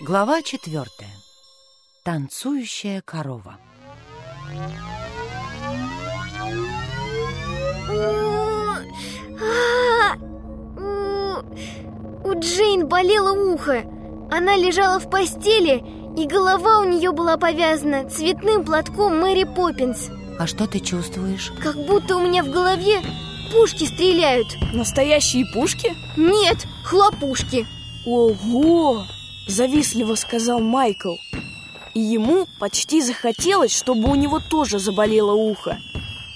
Глава четвертая. Танцующая корова. У Джейн болело ухо. Она лежала в постели, и голова у нее была повязана цветным платком Мэри Поппинс. А что ты чувствуешь? Как будто у меня в голове пушки стреляют. Настоящие пушки? Нет, хлопушки. Ого! Завистливо сказал Майкл. И ему почти захотелось, чтобы у него тоже заболело ухо.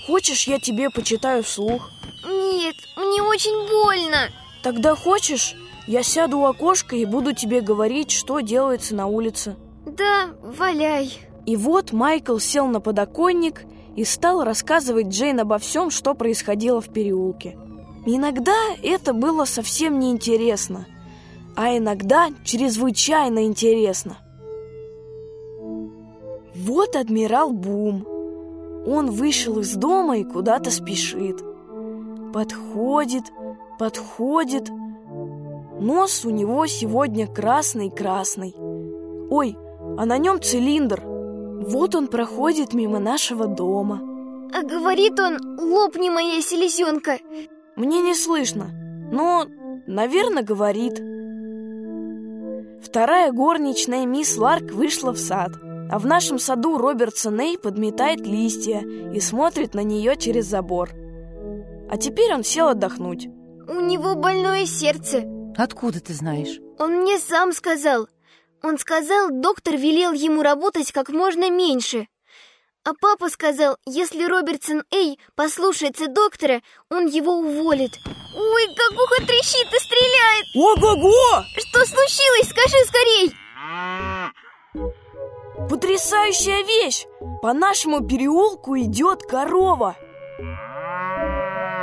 Хочешь, я тебе почитаю вслух? Нет, мне очень больно. Тогда хочешь, я сяду у окошка и буду тебе говорить, что делается на улице. Да, валяй. И вот Майкл сел на подоконник и стал рассказывать Джейн обо всем, что происходило в переулке. Иногда это было совсем неинтересно, а иногда чрезвычайно интересно. Вот адмирал Бум. Он вышел из дома и куда-то спешит. Подходит, подходит. Нос у него сегодня красный-красный. Ой, а на нем цилиндр. Вот он проходит мимо нашего дома. А говорит он, лопни моя селезенка. Мне не слышно, но, наверное, говорит. Вторая горничная мисс Ларк вышла в сад, а в нашем саду Робертсон Эй подметает листья и смотрит на нее через забор. А теперь он сел отдохнуть. У него больное сердце. Откуда ты знаешь? Он мне сам сказал. Он сказал, доктор велел ему работать как можно меньше. А папа сказал, если Робертсон Эй послушается доктора, он его уволит. Ой, как ухо трещит и стреляет! Ого-го! Что случилось? Скажи скорей! Потрясающая вещь! По нашему переулку идет корова.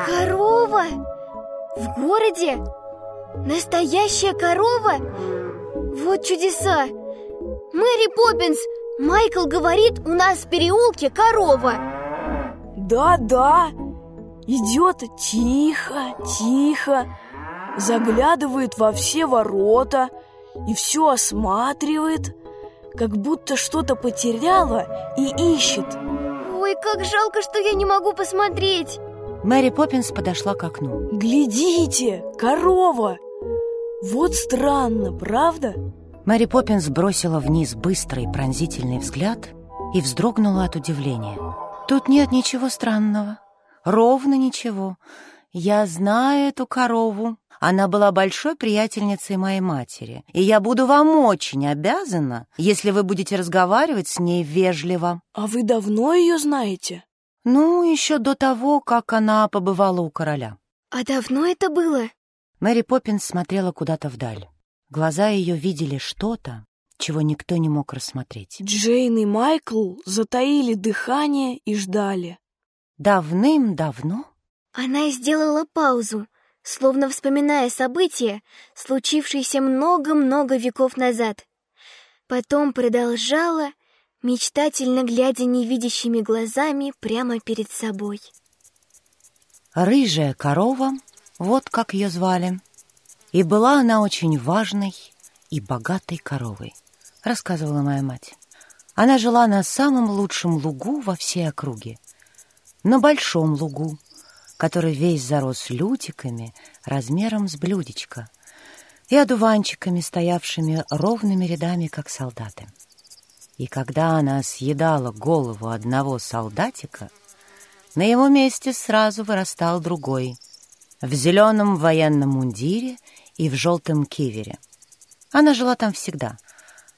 Корова? В городе? Настоящая корова? Вот чудеса! Мэри Поппинс, Майкл говорит, у нас в переулке корова Да-да, идет тихо, тихо Заглядывает во все ворота и все осматривает Как будто что-то потеряла и ищет Ой, как жалко, что я не могу посмотреть Мэри Поппинс подошла к окну Глядите, корова! Вот странно, правда? Мэри Поппинс бросила вниз быстрый пронзительный взгляд и вздрогнула от удивления. Тут нет ничего странного, ровно ничего. Я знаю эту корову. Она была большой приятельницей моей матери, и я буду вам очень обязана, если вы будете разговаривать с ней вежливо. А вы давно ее знаете? Ну, еще до того, как она побывала у короля. А давно это было? Мэри Поппинс смотрела куда-то вдаль. Глаза ее видели что-то, чего никто не мог рассмотреть. Джейн и Майкл затаили дыхание и ждали. Давным-давно Она сделала паузу, словно вспоминая события, случившиеся много-много веков назад. Потом продолжала, мечтательно глядя невидящими глазами прямо перед собой. рыжая корова, вот как ее звали, и была она очень важной и богатой коровой, рассказывала моя мать. Она жила на самом лучшем лугу во всей округе, на большом лугу, который весь зарос лютиками размером с блюдечко и одуванчиками, стоявшими ровными рядами, как солдаты. И когда она съедала голову одного солдатика, на его месте сразу вырастал другой, в зеленом военном мундире и в желтом кивере. Она жила там всегда.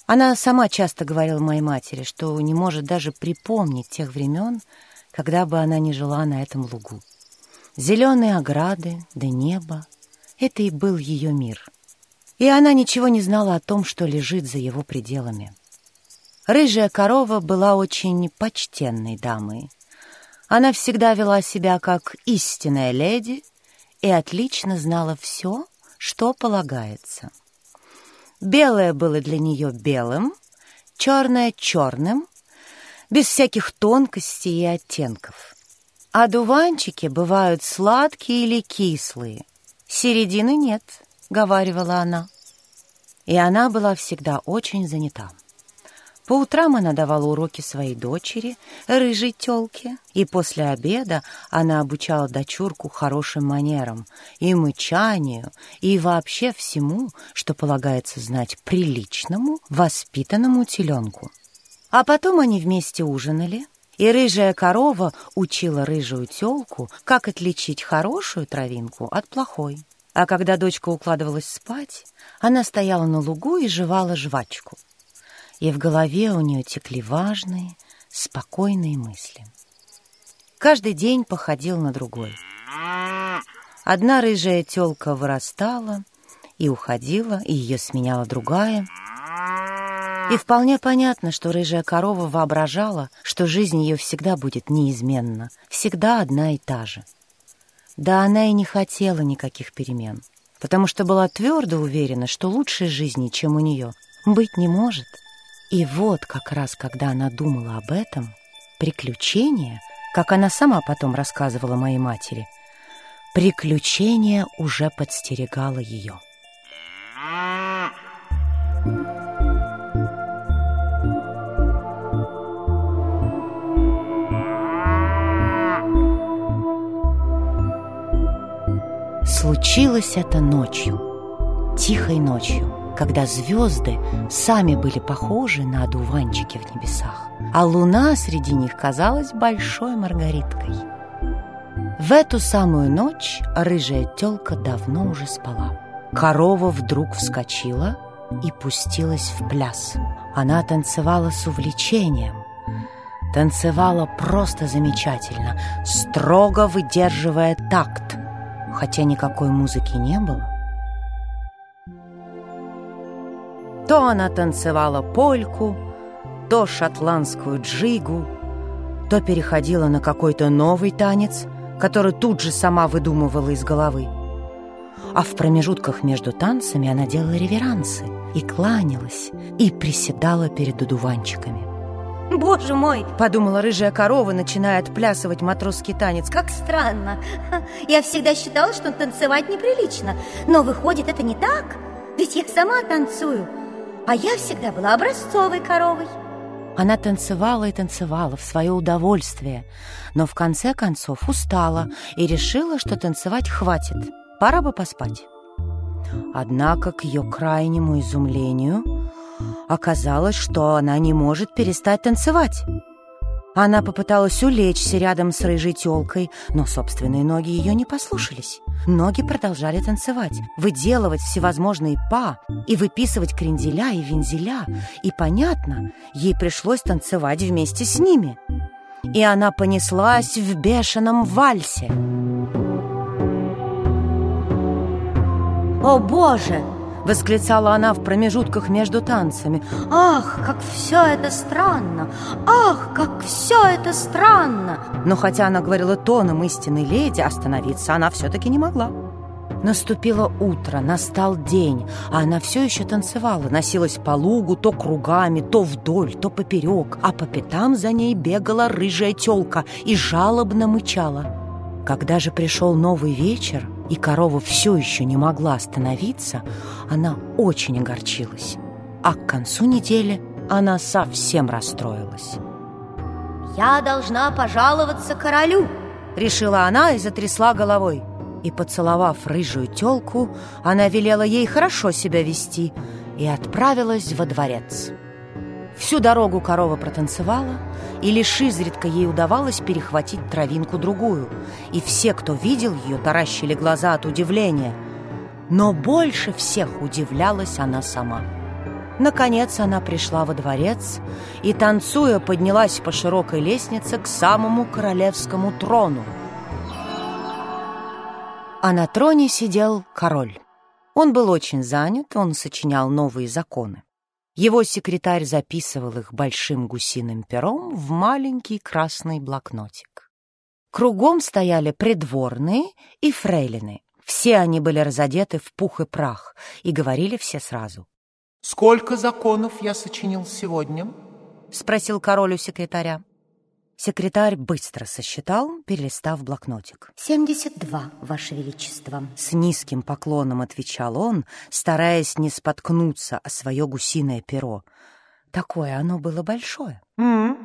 Она сама часто говорила моей матери, что не может даже припомнить тех времен, когда бы она не жила на этом лугу. Зеленые ограды, да небо — это и был ее мир. И она ничего не знала о том, что лежит за его пределами. Рыжая корова была очень почтенной дамой. Она всегда вела себя как истинная леди и отлично знала все, что полагается. Белое было для нее белым, черное — черным, без всяких тонкостей и оттенков. А дуванчики бывают сладкие или кислые. Середины нет, — говаривала она. и она была всегда очень занята. По утрам она давала уроки своей дочери, рыжей тёлке, и после обеда она обучала дочурку хорошим манерам, и мычанию, и вообще всему, что полагается знать приличному, воспитанному теленку. А потом они вместе ужинали, и рыжая корова учила рыжую тёлку, как отличить хорошую травинку от плохой. А когда дочка укладывалась спать, она стояла на лугу и жевала жвачку и в голове у нее текли важные, спокойные мысли. Каждый день походил на другой. Одна рыжая тёлка вырастала и уходила, и ее сменяла другая. И вполне понятно, что рыжая корова воображала, что жизнь ее всегда будет неизменна, всегда одна и та же. Да она и не хотела никаких перемен, потому что была твердо уверена, что лучшей жизни, чем у нее, быть не может — и вот как раз, когда она думала об этом, приключение, как она сама потом рассказывала моей матери, приключение уже подстерегало ее. Случилось это ночью, тихой ночью когда звезды сами были похожи на одуванчики в небесах, а луна среди них казалась большой маргариткой. В эту самую ночь рыжая тёлка давно уже спала. Корова вдруг вскочила и пустилась в пляс. Она танцевала с увлечением. Танцевала просто замечательно, строго выдерживая такт, хотя никакой музыки не было. То она танцевала польку, то шотландскую джигу, то переходила на какой-то новый танец, который тут же сама выдумывала из головы. А в промежутках между танцами она делала реверансы и кланялась, и приседала перед одуванчиками. «Боже мой!» — подумала рыжая корова, начиная отплясывать матросский танец. «Как странно! Я всегда считала, что танцевать неприлично, но выходит, это не так, ведь я сама танцую!» А я всегда была образцовой коровой. Она танцевала и танцевала в свое удовольствие, но в конце концов устала и решила, что танцевать хватит, пора бы поспать. Однако, к ее крайнему изумлению, оказалось, что она не может перестать танцевать. Она попыталась улечься рядом с рыжей тёлкой, но собственные ноги ее не послушались. Ноги продолжали танцевать, выделывать всевозможные па и выписывать кренделя и вензеля. И, понятно, ей пришлось танцевать вместе с ними. И она понеслась в бешеном вальсе. «О, Боже!» Восклицала она в промежутках между танцами. «Ах, как все это странно! Ах, как все это странно!» Но хотя она говорила тоном истинной леди, остановиться она все-таки не могла. Наступило утро, настал день, а она все еще танцевала, носилась по лугу то кругами, то вдоль, то поперек, а по пятам за ней бегала рыжая телка и жалобно мычала. Когда же пришел новый вечер, и корова все еще не могла остановиться, она очень огорчилась. А к концу недели она совсем расстроилась. «Я должна пожаловаться королю!» Решила она и затрясла головой. И, поцеловав рыжую телку, она велела ей хорошо себя вести и отправилась во дворец. Всю дорогу корова протанцевала, и лишь изредка ей удавалось перехватить травинку-другую, и все, кто видел ее, таращили глаза от удивления. Но больше всех удивлялась она сама. Наконец она пришла во дворец и, танцуя, поднялась по широкой лестнице к самому королевскому трону. А на троне сидел король. Он был очень занят, он сочинял новые законы. Его секретарь записывал их большим гусиным пером в маленький красный блокнотик. Кругом стояли придворные и фрейлины. Все они были разодеты в пух и прах и говорили все сразу. «Сколько законов я сочинил сегодня?» — спросил король у секретаря. Секретарь быстро сосчитал, перелистав блокнотик. «Семьдесят два, Ваше Величество». С низким поклоном отвечал он, стараясь не споткнуться о свое гусиное перо. Такое оно было большое. М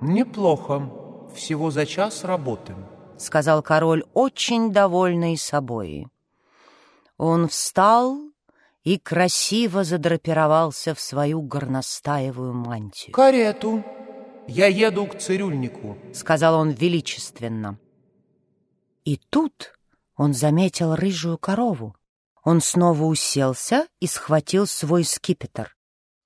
неплохо. Всего за час работы. Сказал король, очень довольный собой. Он встал и красиво задрапировался в свою горностаевую мантию. «Карету!» Я еду к цирюльнику, сказал он величественно. И тут он заметил рыжую корову. Он снова уселся и схватил свой скипетр.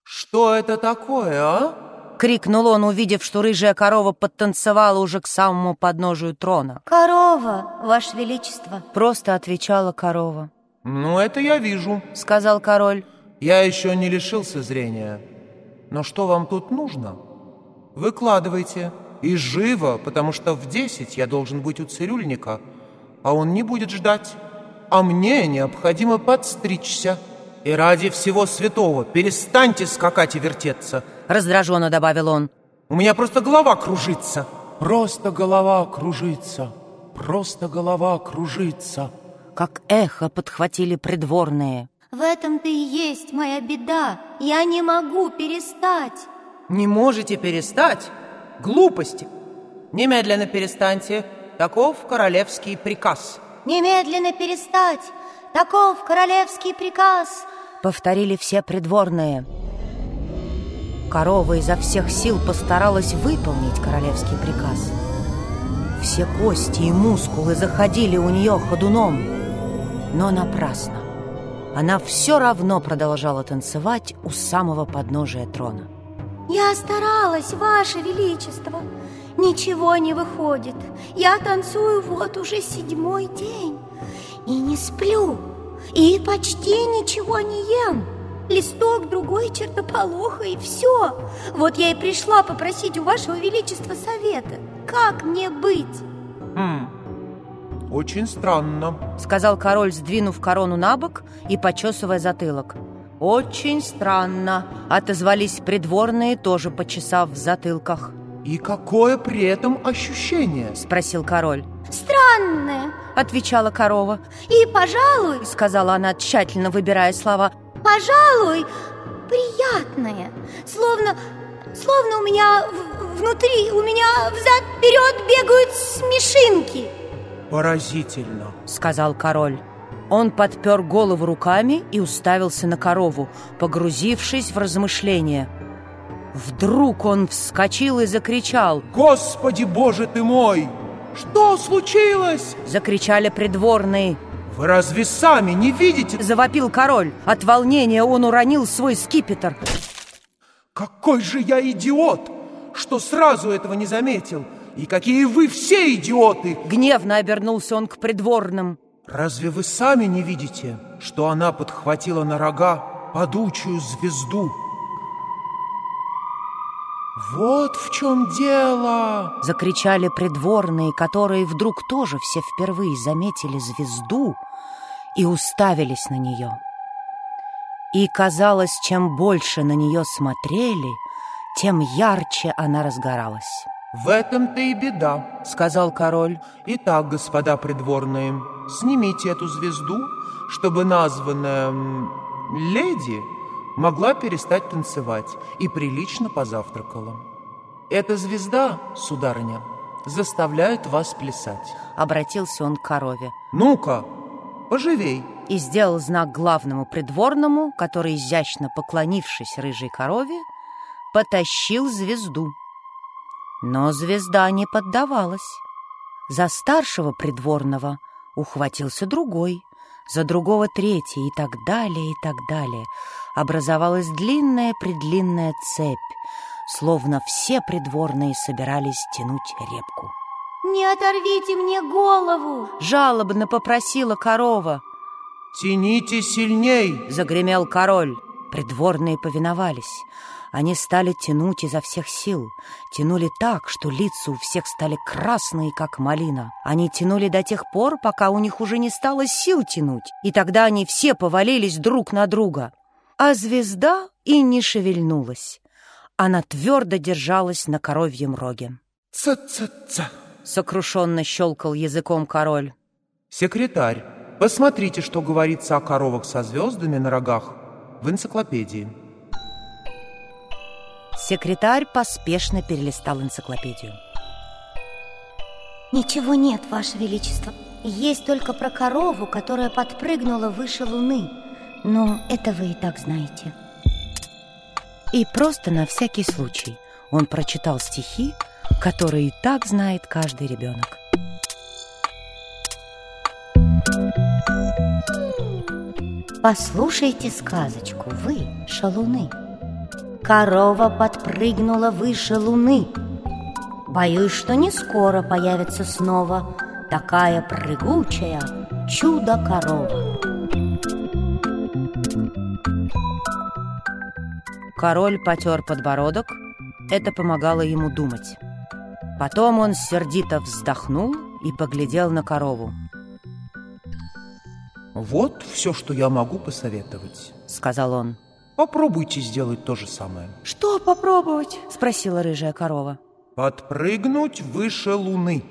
Что это такое, а? Крикнул он, увидев, что рыжая корова подтанцевала уже к самому подножию трона. «Корова, Ваше Величество!» Просто отвечала корова. «Ну, это я вижу», — сказал король. «Я еще не лишился зрения. Но что вам тут нужно?» Выкладывайте. И живо, потому что в десять я должен быть у цирюльника, а он не будет ждать. А мне необходимо подстричься. И ради всего святого перестаньте скакать и вертеться. Раздраженно добавил он. У меня просто голова кружится. Просто голова кружится. Просто голова кружится. Как эхо подхватили придворные. В этом-то и есть моя беда. Я не могу перестать. Не можете перестать? Глупости! Немедленно перестаньте. Таков королевский приказ. Немедленно перестать. Таков королевский приказ. Повторили все придворные. Корова изо всех сил постаралась выполнить королевский приказ. Все кости и мускулы заходили у нее ходуном, но напрасно. Она все равно продолжала танцевать у самого подножия трона. Я старалась, Ваше Величество. Ничего не выходит. Я танцую вот уже седьмой день. И не сплю. И почти ничего не ем. Листок, другой чертополоха и все. Вот я и пришла попросить у Вашего Величества совета. Как мне быть? Хм, очень странно, сказал король, сдвинув корону на бок и почесывая затылок. «Очень странно», — отозвались придворные, тоже почесав в затылках. «И какое при этом ощущение?» — спросил король. «Странное», — отвечала корова. «И, пожалуй», — сказала она, тщательно выбирая слова, «пожалуй, приятное, словно, словно у меня внутри, у меня взад-вперед бегают смешинки». «Поразительно», — сказал король. Он подпер голову руками и уставился на корову, погрузившись в размышления. Вдруг он вскочил и закричал «Господи, Боже ты мой! Что случилось?» Закричали придворные «Вы разве сами не видите?» Завопил король От волнения он уронил свой скипетр «Какой же я идиот, что сразу этого не заметил! И какие вы все идиоты!» Гневно обернулся он к придворным Разве вы сами не видите, что она подхватила на рога падучую звезду? «Вот в чем дело!» — закричали придворные, которые вдруг тоже все впервые заметили звезду и уставились на нее. И казалось, чем больше на нее смотрели, тем ярче она разгоралась. «В этом-то и беда», — сказал король. «Итак, господа придворные, снимите эту звезду, чтобы названная леди могла перестать танцевать и прилично позавтракала. Эта звезда, сударыня, заставляет вас плясать». Обратился он к корове. «Ну-ка, поживей!» И сделал знак главному придворному, который, изящно поклонившись рыжей корове, потащил звезду. Но звезда не поддавалась. За старшего придворного ухватился другой, за другого третий и так далее, и так далее. Образовалась длинная-предлинная цепь, словно все придворные собирались тянуть репку. «Не оторвите мне голову!» Жалобно попросила корова. «Тяните сильней!» — загремел король. Придворные повиновались. Они стали тянуть изо всех сил. Тянули так, что лица у всех стали красные, как малина. Они тянули до тех пор, пока у них уже не стало сил тянуть. И тогда они все повалились друг на друга. А звезда и не шевельнулась. Она твердо держалась на коровьем роге. Ца-ца-ца. Сокрушенно щелкал языком король. Секретарь, посмотрите, что говорится о коровах со звездами на рогах в энциклопедии. Секретарь поспешно перелистал энциклопедию. Ничего нет, Ваше Величество. Есть только про корову, которая подпрыгнула выше луны. Но это вы и так знаете. И просто на всякий случай он прочитал стихи, которые и так знает каждый ребенок. Послушайте сказочку, вы, шалуны. Корова подпрыгнула выше луны. Боюсь, что не скоро появится снова такая прыгучая чудо-корова. Король потер подбородок. Это помогало ему думать. Потом он сердито вздохнул и поглядел на корову. Вот все, что я могу посоветовать. Сказал он. Попробуйте сделать то же самое. Что попробовать? Спросила рыжая корова. Подпрыгнуть выше луны.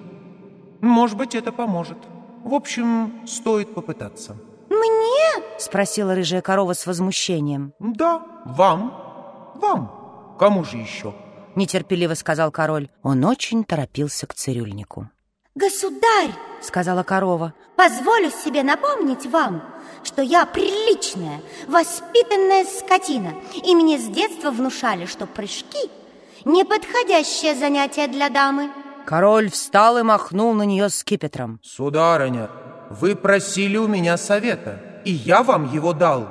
Может быть, это поможет. В общем, стоит попытаться. Мне? Спросила рыжая корова с возмущением. Да, вам. Вам. Кому же еще? Нетерпеливо сказал король. Он очень торопился к цирюльнику. Государь, Сказала корова. позволю себе напомнить вам, что я приличная, воспитанная скотина, и мне с детства внушали, что прыжки – неподходящее занятие для дамы. Король встал и махнул на нее скипетром. Сударыня, вы просили у меня совета, и я вам его дал.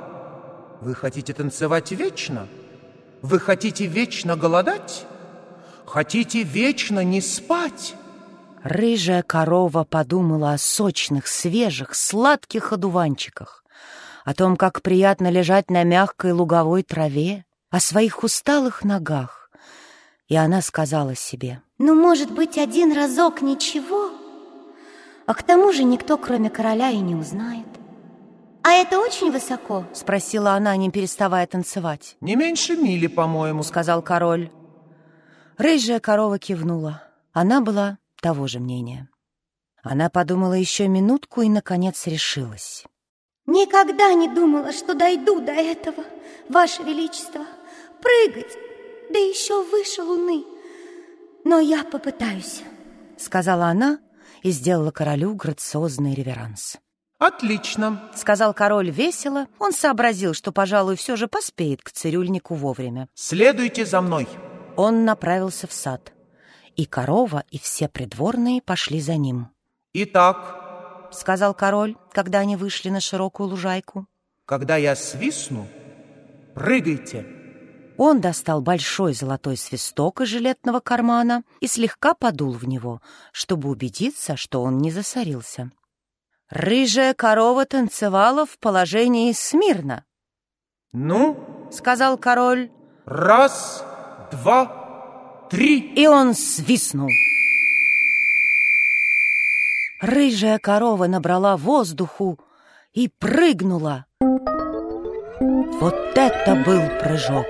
Вы хотите танцевать вечно? Вы хотите вечно голодать? Хотите вечно не спать? Рыжая корова подумала о сочных, свежих, сладких одуванчиках, о том, как приятно лежать на мягкой луговой траве, о своих усталых ногах. И она сказала себе, Ну, может быть, один разок ничего, а к тому же никто, кроме короля, и не узнает. А это очень высоко. спросила она, не переставая танцевать, Не меньше мили, по-моему. сказал король. Рыжая корова кивнула. Она была того же мнения. Она подумала еще минутку и, наконец, решилась. Никогда не думала, что дойду до этого, Ваше Величество. Прыгать, да еще выше луны. Но я попытаюсь. Сказала она и сделала королю грациозный реверанс. Отлично. Сказал король весело. Он сообразил, что, пожалуй, все же поспеет к цирюльнику вовремя. Следуйте за мной. Он направился в сад. И корова, и все придворные пошли за ним. Итак, Сказал король, когда они вышли на широкую лужайку. когда я свистну, прыгайте. Он достал большой золотой свисток из жилетного кармана и слегка подул в него, чтобы убедиться, что он не засорился. Рыжая корова танцевала в положении смирно, Ну, сказал король, раз, два, три. и он свистнул. Рыжая корова набрала воздуху и прыгнула. Вот это был прыжок!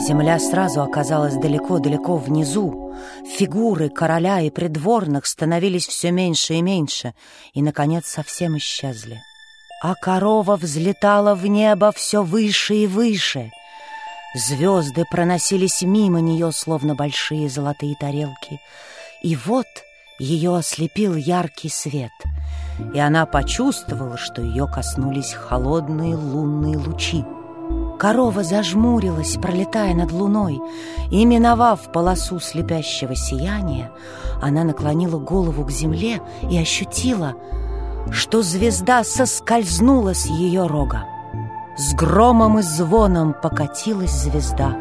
Земля сразу оказалась далеко-далеко внизу. Фигуры короля и придворных становились все меньше и меньше, и, наконец, совсем исчезли. А корова взлетала в небо все выше и выше. Звезды проносились мимо нее, словно большие золотые тарелки. И вот ее ослепил яркий свет, и она почувствовала, что ее коснулись холодные лунные лучи. Корова зажмурилась, пролетая над луной, и, миновав полосу слепящего сияния, она наклонила голову к земле и ощутила, что звезда соскользнула с ее рога. С громом и звоном покатилась звезда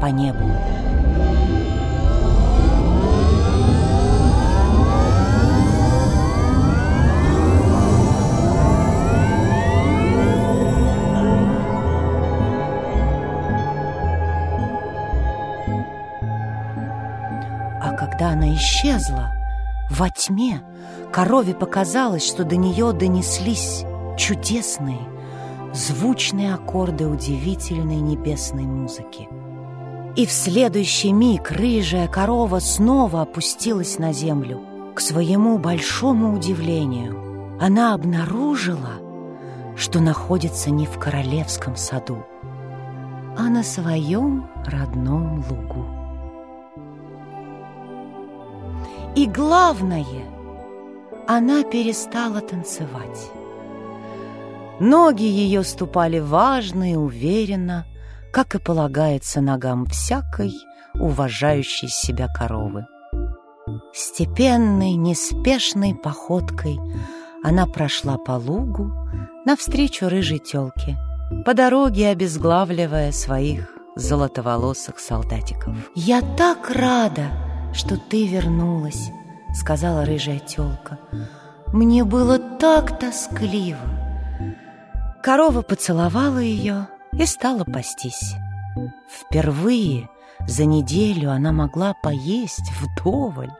по небу. А когда она исчезла, во тьме корове показалось, что до нее донеслись чудесные, звучные аккорды удивительной небесной музыки. И в следующий миг рыжая корова снова опустилась на землю. К своему большому удивлению она обнаружила, что находится не в королевском саду, а на своем родном лугу. И главное, она перестала танцевать. Ноги ее ступали важно и уверенно, как и полагается ногам всякой уважающей себя коровы. Степенной, неспешной походкой она прошла по лугу навстречу рыжей тёлке, по дороге обезглавливая своих золотоволосых солдатиков. «Я так рада, что ты вернулась», — сказала рыжая тёлка. «Мне было так тоскливо». Корова поцеловала ее и стала пастись. Впервые за неделю она могла поесть вдоволь.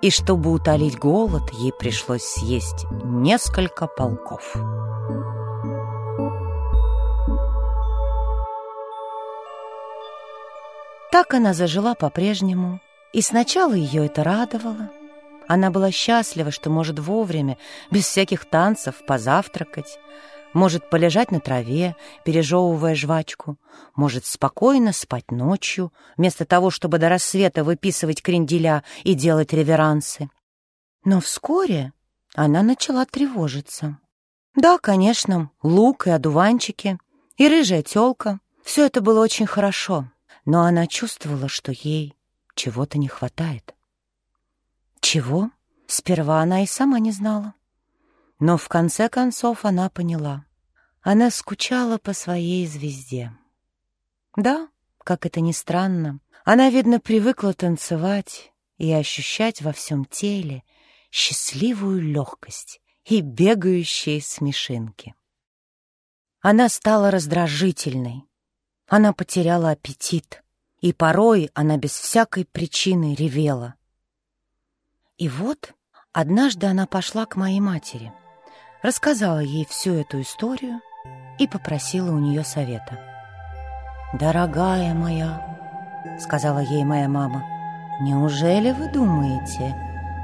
И чтобы утолить голод, ей пришлось съесть несколько полков. Так она зажила по-прежнему, и сначала ее это радовало. Она была счастлива, что может вовремя, без всяких танцев, позавтракать, может полежать на траве, пережевывая жвачку, может спокойно спать ночью, вместо того, чтобы до рассвета выписывать кренделя и делать реверансы. Но вскоре она начала тревожиться. Да, конечно, лук и одуванчики, и рыжая тёлка — все это было очень хорошо, но она чувствовала, что ей чего-то не хватает. Чего? Сперва она и сама не знала. Но в конце концов она поняла. Она скучала по своей звезде. Да, как это ни странно, она, видно, привыкла танцевать и ощущать во всем теле счастливую легкость и бегающие смешинки. Она стала раздражительной, она потеряла аппетит, и порой она без всякой причины ревела. И вот однажды она пошла к моей матери — рассказала ей всю эту историю и попросила у нее совета. «Дорогая моя», — сказала ей моя мама, — «неужели вы думаете,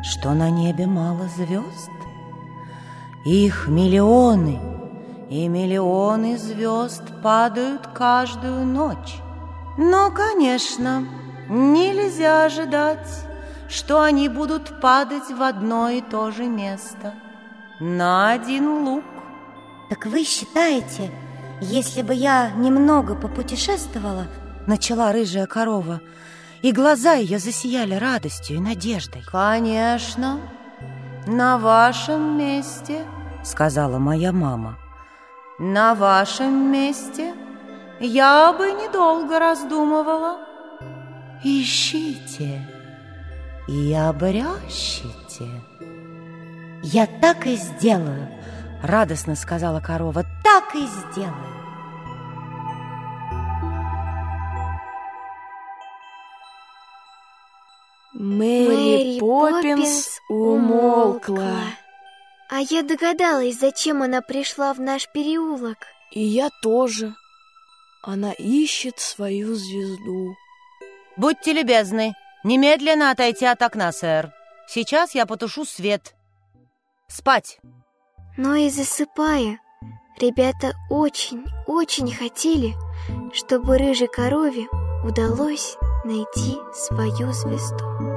что на небе мало звезд? Их миллионы, и миллионы звезд падают каждую ночь. Но, конечно, нельзя ожидать, что они будут падать в одно и то же место» на один лук. Так вы считаете, если бы я немного попутешествовала, начала рыжая корова, и глаза ее засияли радостью и надеждой. Конечно, на вашем месте, сказала моя мама. На вашем месте я бы недолго раздумывала. Ищите и обрящите. «Я так и сделаю!» — радостно сказала корова. «Так и сделаю!» Мэри, Мэри Поппинс умолкла. А я догадалась, зачем она пришла в наш переулок. И я тоже. Она ищет свою звезду. Будьте любезны, немедленно отойти от окна, сэр. Сейчас я потушу свет. Спать!» Но и засыпая, ребята очень-очень хотели, чтобы рыжей корове удалось найти свою звезду.